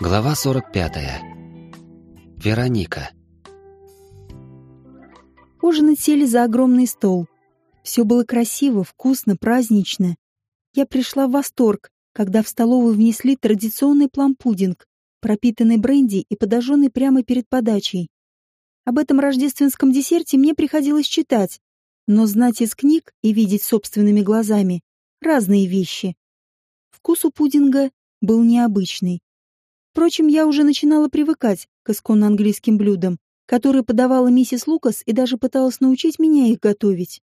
Глава 45. Вероника. Ужинать сели за огромный стол. Все было красиво, вкусно, празднично. Я пришла в восторг, когда в столовую внесли традиционный плам-пудинг, пропитанный бренди и подожженный прямо перед подачей. Об этом рождественском десерте мне приходилось читать, но знать из книг и видеть собственными глазами — разные вещи. Вкус у пудинга был необычный. Впрочем, я уже начинала привыкать к исконно английским блюдам, которые подавала миссис Лукас и даже пыталась научить меня их готовить.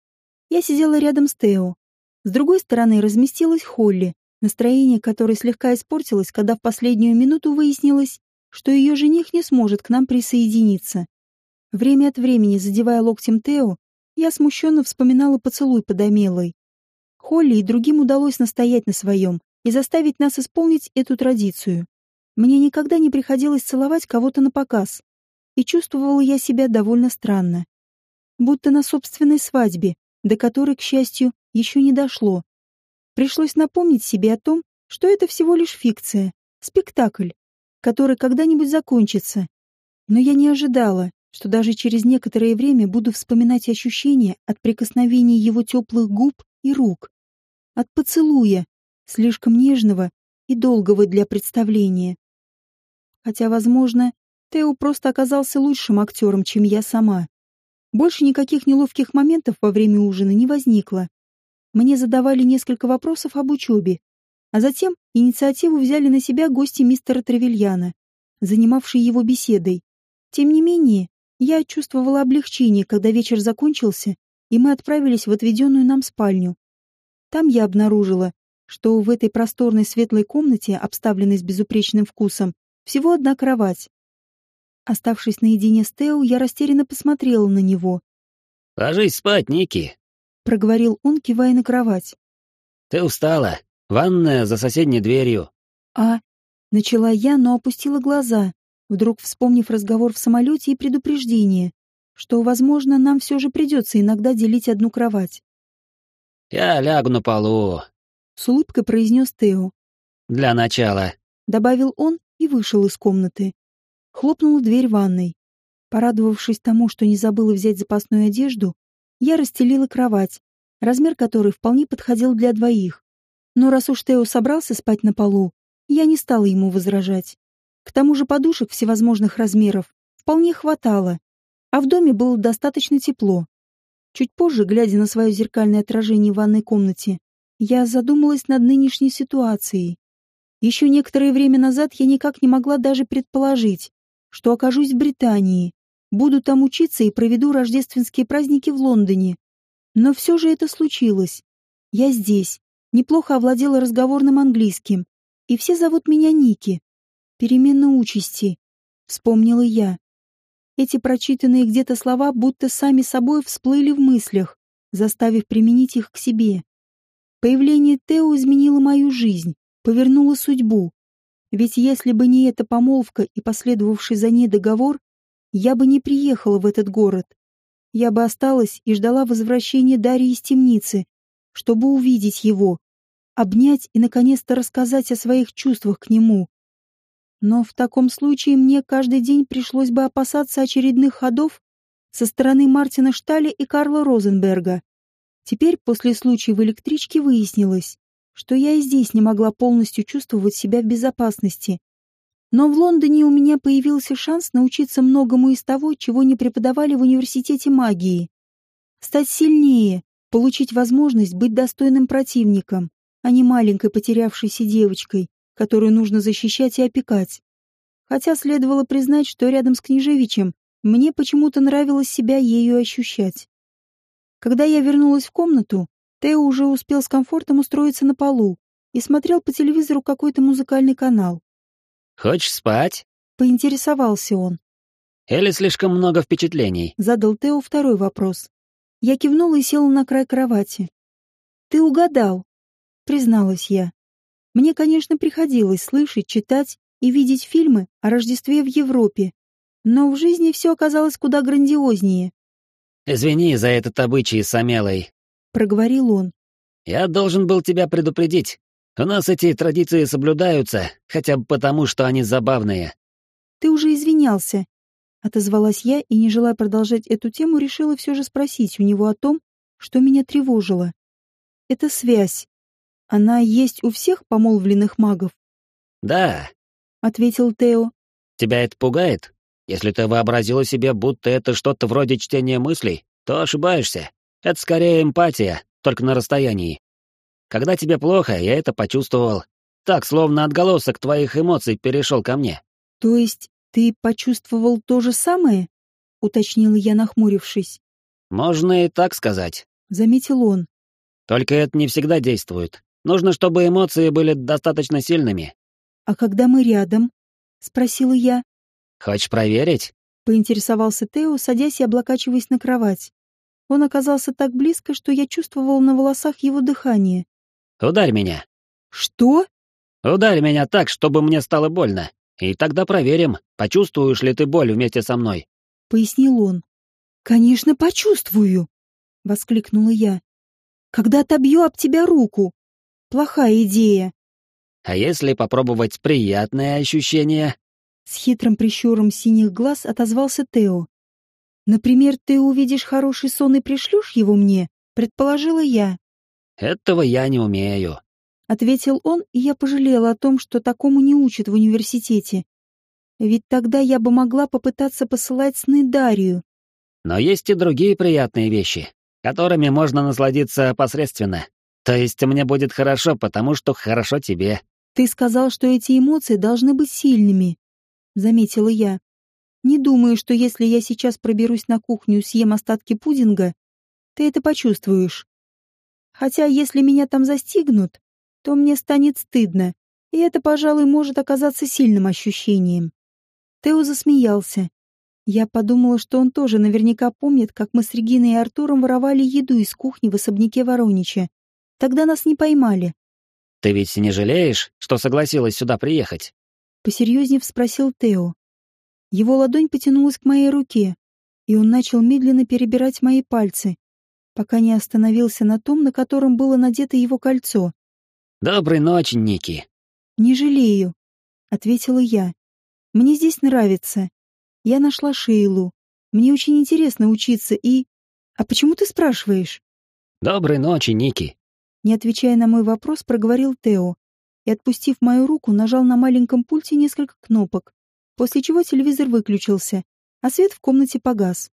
Я сидела рядом с Тео. С другой стороны разместилась Холли, настроение которой слегка испортилось, когда в последнюю минуту выяснилось, что ее жених не сможет к нам присоединиться. Время от времени, задевая локтем Тео, я смущенно вспоминала поцелуй под Амелой. Холли и другим удалось настоять на своем и заставить нас исполнить эту традицию. Мне никогда не приходилось целовать кого-то на показ, и чувствовала я себя довольно странно. Будто на собственной свадьбе, до которой, к счастью, еще не дошло. Пришлось напомнить себе о том, что это всего лишь фикция, спектакль, который когда-нибудь закончится. Но я не ожидала, что даже через некоторое время буду вспоминать ощущения от прикосновения его теплых губ и рук, от поцелуя, слишком нежного и долгого для представления. Хотя, возможно, Тео просто оказался лучшим актером, чем я сама. Больше никаких неловких моментов во время ужина не возникло. Мне задавали несколько вопросов об учебе, а затем инициативу взяли на себя гости мистера Тревельяна, занимавшие его беседой. Тем не менее, я чувствовала облегчение, когда вечер закончился, и мы отправились в отведенную нам спальню. Там я обнаружила, что в этой просторной светлой комнате, обставленной с безупречным вкусом, всего одна кровать. Оставшись наедине с Тео, я растерянно посмотрела на него. «Ложись спать, Ники», — проговорил он, кивая на кровать. «Ты устала. Ванная за соседней дверью». «А...» — начала я, но опустила глаза, вдруг вспомнив разговор в самолете и предупреждение, что, возможно, нам все же придется иногда делить одну кровать. «Я лягу на полу», — с улыбкой произнес Тео. «Для начала», — добавил он и вышел из комнаты. Хлопнула дверь ванной. Порадовавшись тому, что не забыла взять запасную одежду, я расстелила кровать, размер которой вполне подходил для двоих. Но раз уж Тео собрался спать на полу, я не стала ему возражать. К тому же подушек всевозможных размеров вполне хватало, а в доме было достаточно тепло. Чуть позже, глядя на свое зеркальное отражение в ванной комнате, я задумалась над нынешней ситуацией. Еще некоторое время назад я никак не могла даже предположить, что окажусь в Британии, буду там учиться и проведу рождественские праздники в Лондоне. Но все же это случилось. Я здесь, неплохо овладела разговорным английским, и все зовут меня Ники. Перемена участи, вспомнила я. Эти прочитанные где-то слова будто сами собой всплыли в мыслях, заставив применить их к себе. Появление Тео изменило мою жизнь повернула судьбу. Ведь если бы не эта помолвка и последовавший за ней договор, я бы не приехала в этот город. Я бы осталась и ждала возвращения Дарьи из темницы, чтобы увидеть его, обнять и наконец-то рассказать о своих чувствах к нему. Но в таком случае мне каждый день пришлось бы опасаться очередных ходов со стороны Мартина Шталя и Карла Розенберга. Теперь, после случая в электричке, выяснилось, что я и здесь не могла полностью чувствовать себя в безопасности. Но в Лондоне у меня появился шанс научиться многому из того, чего не преподавали в университете магии. Стать сильнее, получить возможность быть достойным противником, а не маленькой потерявшейся девочкой, которую нужно защищать и опекать. Хотя следовало признать, что рядом с Княжевичем мне почему-то нравилось себя ею ощущать. Когда я вернулась в комнату, Тео уже успел с комфортом устроиться на полу и смотрел по телевизору какой-то музыкальный канал. «Хочешь спать?» — поинтересовался он. «Или слишком много впечатлений?» — задал Тео второй вопрос. Я кивнула и села на край кровати. «Ты угадал», — призналась я. Мне, конечно, приходилось слышать, читать и видеть фильмы о Рождестве в Европе, но в жизни все оказалось куда грандиознее. «Извини за этот обычай с Амелой», — проговорил он. «Я должен был тебя предупредить. У нас эти традиции соблюдаются, хотя бы потому, что они забавные. Ты уже извинялся. Отозвалась я и, не желая продолжать эту тему, решила все же спросить у него о том, что меня тревожило. Это связь. Она есть у всех помолвленных магов? Да, ответил Тео. Тебя это пугает? Если ты вообразила себе, будто это что-то вроде чтения мыслей, то ошибаешься. Это скорее эмпатия, только на расстоянии. Когда тебе плохо, я это почувствовал. Так, словно отголосок твоих эмоций перешел ко мне. То есть ты почувствовал то же самое? Уточнила я, нахмурившись. Можно и так сказать. Заметил он. Только это не всегда действует. Нужно, чтобы эмоции были достаточно сильными. А когда мы рядом? Спросила я. Хочешь проверить? Поинтересовался Тео, садясь и облокачиваясь на кровать. Он оказался так близко, что я чувствовал на волосах его дыхание. «Ударь меня». «Что?» «Ударь меня так, чтобы мне стало больно. И тогда проверим, почувствуешь ли ты боль вместе со мной», — пояснил он. «Конечно, почувствую», — воскликнула я. «Когда отобью об тебя руку. Плохая идея». «А если попробовать приятное ощущение?» С хитрым прищуром синих глаз отозвался Тео. Например, ты увидишь хороший сон и пришлешь его мне, предположила я. Этого я не умею, ответил он, и я пожалела о том, что такому не учат в университете. Ведь тогда я бы могла попытаться посылать сны Дарью. Но есть и другие приятные вещи, которыми можно насладиться посредственно. То есть мне будет хорошо, потому что хорошо тебе. Ты сказал, что эти эмоции должны быть сильными, заметила я. Не думаю, что если я сейчас проберусь на кухню и съем остатки пудинга, ты это почувствуешь. Хотя если меня там застигнут, то мне станет стыдно, и это, пожалуй, может оказаться сильным ощущением. Тео засмеялся. Я подумала, что он тоже наверняка помнит, как мы с Региной и Артуром воровали еду из кухни в особняке Воронича. Тогда нас не поймали. «Ты ведь не жалеешь, что согласилась сюда приехать?» Посерьезнее спросил Тео. Его ладонь потянулась к моей руке, и он начал медленно перебирать мои пальцы, пока не остановился на том, на котором было надето его кольцо. «Доброй ночи, Ники». «Не жалею», — ответила я. «Мне здесь нравится. Я нашла Шейлу. Мне очень интересно учиться и... А почему ты спрашиваешь?» «Доброй ночи, Ники». Не отвечая на мой вопрос, проговорил Тео и, отпустив мою руку, нажал на маленьком пульте несколько кнопок после чего телевизор выключился, а свет в комнате погас.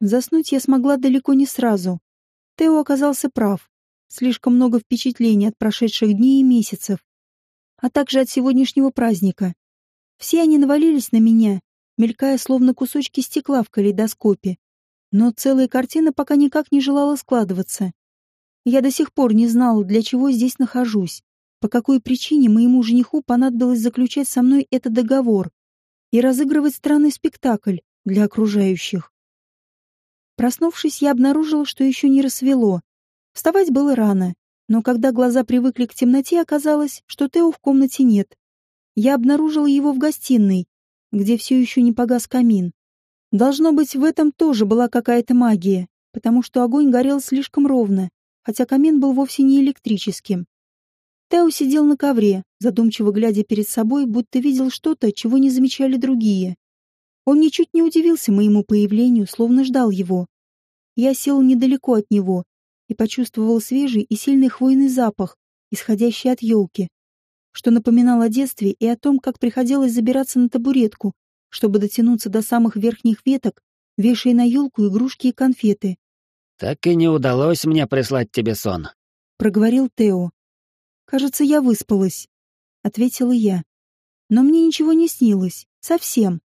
Заснуть я смогла далеко не сразу. Тео оказался прав. Слишком много впечатлений от прошедших дней и месяцев, а также от сегодняшнего праздника. Все они навалились на меня, мелькая словно кусочки стекла в калейдоскопе. Но целая картина пока никак не желала складываться. Я до сих пор не знала, для чего здесь нахожусь по какой причине моему жениху понадобилось заключать со мной этот договор и разыгрывать странный спектакль для окружающих. Проснувшись, я обнаружила, что еще не рассвело. Вставать было рано, но когда глаза привыкли к темноте, оказалось, что Тео в комнате нет. Я обнаружила его в гостиной, где все еще не погас камин. Должно быть, в этом тоже была какая-то магия, потому что огонь горел слишком ровно, хотя камин был вовсе не электрическим. Тео сидел на ковре, задумчиво глядя перед собой, будто видел что-то, чего не замечали другие. Он ничуть не удивился моему появлению, словно ждал его. Я сел недалеко от него и почувствовал свежий и сильный хвойный запах, исходящий от елки, что напоминал о детстве и о том, как приходилось забираться на табуретку, чтобы дотянуться до самых верхних веток, вешая на елку игрушки и конфеты. «Так и не удалось мне прислать тебе сон», — проговорил Тео. Кажется, я выспалась, ответила я. Но мне ничего не снилось, совсем.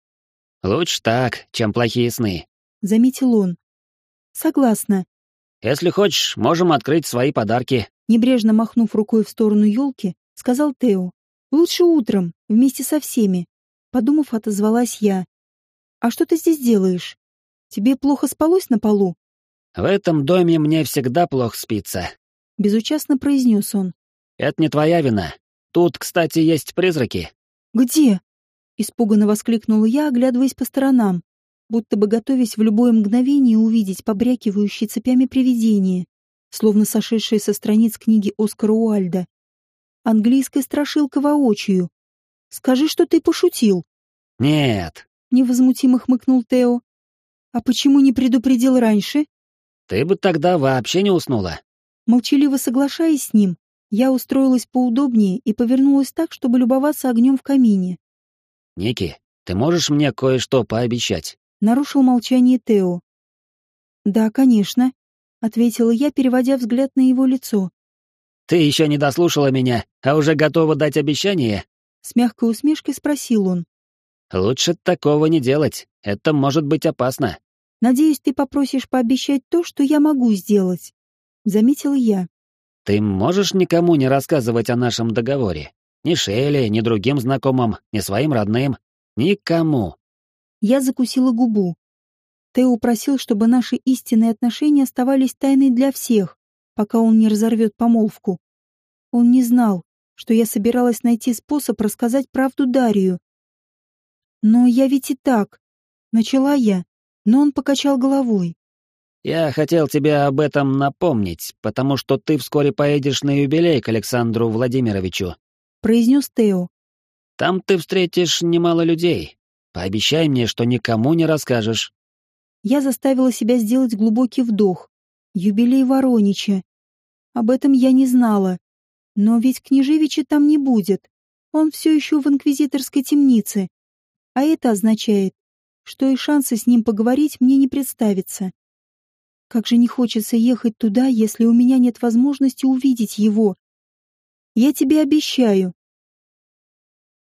Лучше так, чем плохие сны, заметил он. Согласна. Если хочешь, можем открыть свои подарки. Небрежно махнув рукой в сторону елки, сказал Тео. Лучше утром, вместе со всеми. Подумав, отозвалась я. А что ты здесь делаешь? Тебе плохо спалось на полу? В этом доме мне всегда плохо спится. Безучастно произнес он. Это не твоя вина. Тут, кстати, есть призраки. Где? Испуганно воскликнула я, оглядываясь по сторонам, будто бы готовясь в любое мгновение увидеть побрякивающие цепями привидение, словно сошедшее со страниц книги Оскара Уальда. английская страшилка воочию. Скажи, что ты пошутил. Нет. Невозмутимо хмыкнул Тео. А почему не предупредил раньше? Ты бы тогда вообще не уснула. Молчаливо соглашаясь с ним, я устроилась поудобнее и повернулась так, чтобы любоваться огнем в камине. Ники, ты можешь мне кое-что пообещать? Нарушил молчание Тео. Да, конечно, ответила я, переводя взгляд на его лицо. Ты еще не дослушала меня, а уже готова дать обещание? С мягкой усмешкой спросил он. Лучше такого не делать. Это может быть опасно. Надеюсь, ты попросишь пообещать то, что я могу сделать, заметила я. Ты можешь никому не рассказывать о нашем договоре? Ни Шелли, ни другим знакомым, ни своим родным. Никому. Я закусила губу. Тео просил, чтобы наши истинные отношения оставались тайной для всех, пока он не разорвет помолвку. Он не знал, что я собиралась найти способ рассказать правду Дарию. Но я ведь и так. Начала я, но он покачал головой. Я хотел тебе об этом напомнить, потому что ты вскоре поедешь на юбилей к Александру Владимировичу, произнес Тео. Там ты встретишь немало людей. Пообещай мне, что никому не расскажешь. Я заставила себя сделать глубокий вдох. Юбилей Воронича. Об этом я не знала. Но ведь княжевича там не будет. Он все еще в инквизиторской темнице. А это означает, что и шансы с ним поговорить мне не представится. Как же не хочется ехать туда, если у меня нет возможности увидеть его. Я тебе обещаю,